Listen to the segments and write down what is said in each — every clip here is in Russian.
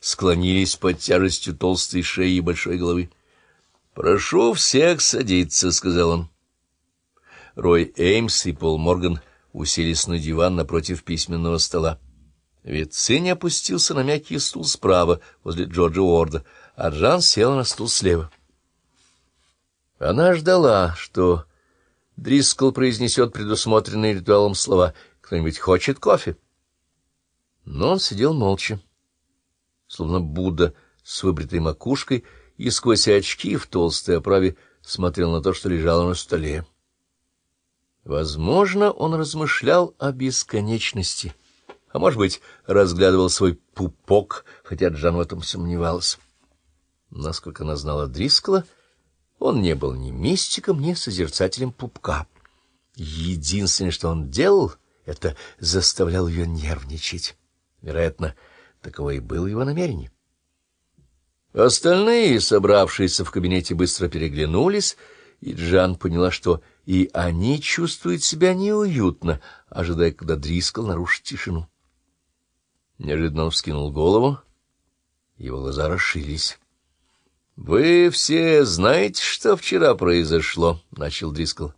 склонились под тяжестью толстой шеи и большой головы. «Прошу всех садиться», — сказал он. Рой Эймс и Пол Морган уселись на диван напротив письменного стола. Вицинь опустился на мягкий стул справа, возле Джорджа Уорда, а Джан сел на стул слева. Она ждала, что Дрискл произнесет предусмотренные ритуалом слова «Кто-нибудь хочет кофе?» Но он сидел молча, словно Будда с выбритой макушкой, и сквозь очки в толстой оправе смотрел на то, что лежало на столе. Возможно, он размышлял о бесконечности, а, может быть, разглядывал свой пупок, хотя Джан в этом сомневался. Насколько она знала Дрискла, он не был ни мистиком, ни созерцателем пупка. Единственное, что он делал, это заставлял ее нервничать. Вероятно, таково и было его намерение. Остальные, собравшиеся в кабинете, быстро переглянулись, и Джан поняла, что и они чувствуют себя неуютно, ожидая, когда Дрискл нарушит тишину. Неожиданно он вскинул голову, его глаза расширились. — Вы все знаете, что вчера произошло? — начал Дрискл.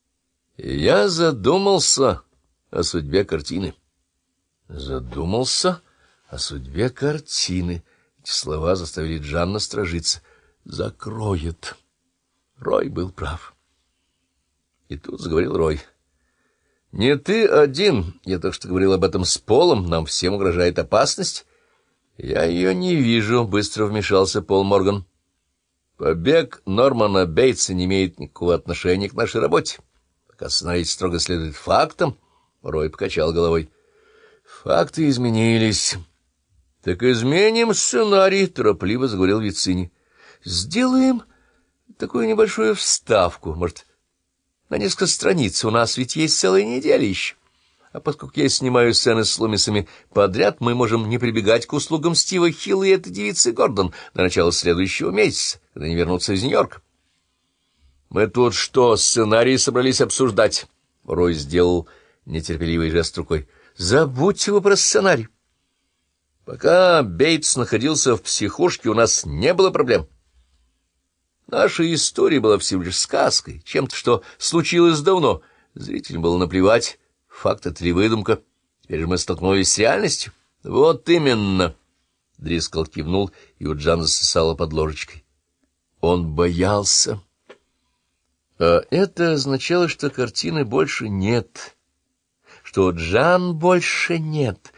— Я задумался о судьбе картины. — Задумался о судьбе картины. Эти слова заставили Джан насторожиться. — Закроет. Рой был прав. И тут заговорил Рой. — Не ты один. Я только что говорил об этом с Полом. Нам всем угрожает опасность. — Я ее не вижу, — быстро вмешался Пол Морган. — Побег Нормана Бейтса не имеет никакого отношения к нашей работе. Пока сценарий строго следует фактам, Рой покачал головой. — Факты изменились. — Так изменим сценарий, — торопливо заговорил Вицини. — Сделаем такую небольшую вставку, может, на несколько страниц. У нас ведь есть целая неделя еще. А поскольку я снимаю сцены с Лумисами подряд, мы можем не прибегать к услугам Стива Хилла и этой девицы Гордон до начала следующего месяца, когда они вернутся из Нью-Йорка. Мы тут что, сценарий собрались обсуждать? Рой сделал нетерпеливый жест рукой. Забудьте вы про сценарий. Пока Бейтс находился в психушке, у нас не было проблем. Наша история была всего лишь сказкой, чем-то, что случилось давно. Зрителям было наплевать, факт это ли выдумка. Теперь же мы столкнулись с реальностью. Вот именно. Дрискал кивнул, и у Джана засосала под ложечкой. Он боялся. А это означало, что картины больше нет, что Джан больше нет.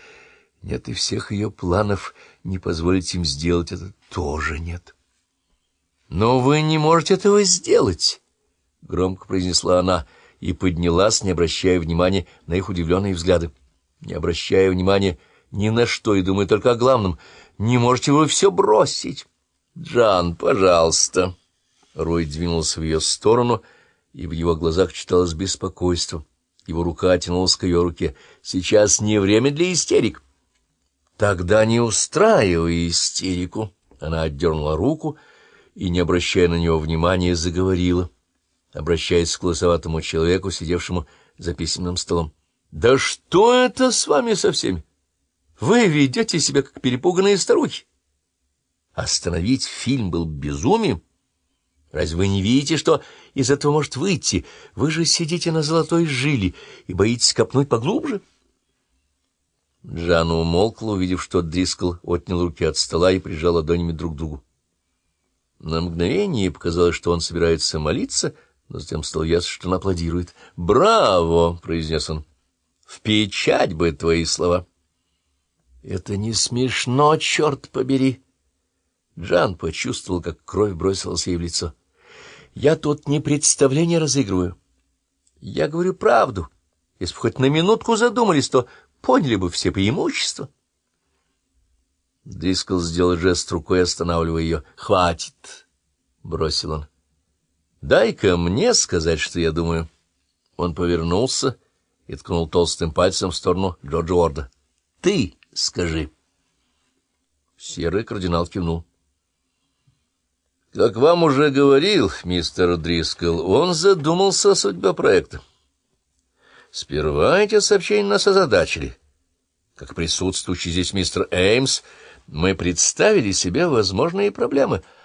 Нет и всех ее планов, не позволить им сделать это тоже нет. «Но вы не можете этого сделать», — громко произнесла она и поднялась, не обращая внимания на их удивленные взгляды. Не обращая внимания ни на что и думая только о главном. «Не можете вы все бросить?» «Джан, пожалуйста». Рой двинулся в ее сторону, и в его глазах читалось беспокойство. Его рука тянулась к ее руке. «Сейчас не время для истерик». «Тогда не устраивай истерику». Она отдернула руку, — и, не обращая на него внимания, заговорила, обращаясь к лысоватому человеку, сидевшему за письменным столом. — Да что это с вами со всеми? Вы ведете себя, как перепуганные старухи. Остановить фильм был безумием. Разве вы не видите, что из этого может выйти? Вы же сидите на золотой жиле и боитесь копнуть поглубже. Джана умолкла, увидев, что Дрискл отнял руки от стола и прижал ладонями друг к другу. На мгновение показалось, что он собирается молиться, но затем стало ясно, что он аплодирует. «Браво!» — произнес он. «В печать бы твои слова!» «Это не смешно, черт побери!» Джан почувствовал, как кровь бросилась ей в лицо. «Я тут не представление разыгрываю. Я говорю правду. Если бы хоть на минутку задумались, то поняли бы все преимущества». Дрискл сделал жест рукой, останавливая ее. «Хватит!» — бросил он. «Дай-ка мне сказать, что я думаю». Он повернулся и ткнул толстым пальцем в сторону Джорджа Уорда. «Ты скажи». Серый кардинал кивнул. «Как вам уже говорил мистер Дрискл, он задумался о судьбе проекта. Сперва эти сообщения нас озадачили. Как присутствующий здесь мистер Эймс Мы представили себе возможные проблемы.